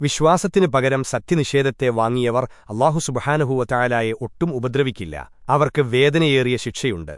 വിശ്വാസത്തിനു പകരം സത്യനിഷേധത്തെ വാങ്ങിയവർ അള്ളാഹു സുബഹാനുഭൂവത്തായാലായെ ഒട്ടും ഉപദ്രവിക്കില്ല. അവർക്ക് വേദനയേറിയ ശിക്ഷയുണ്ട്.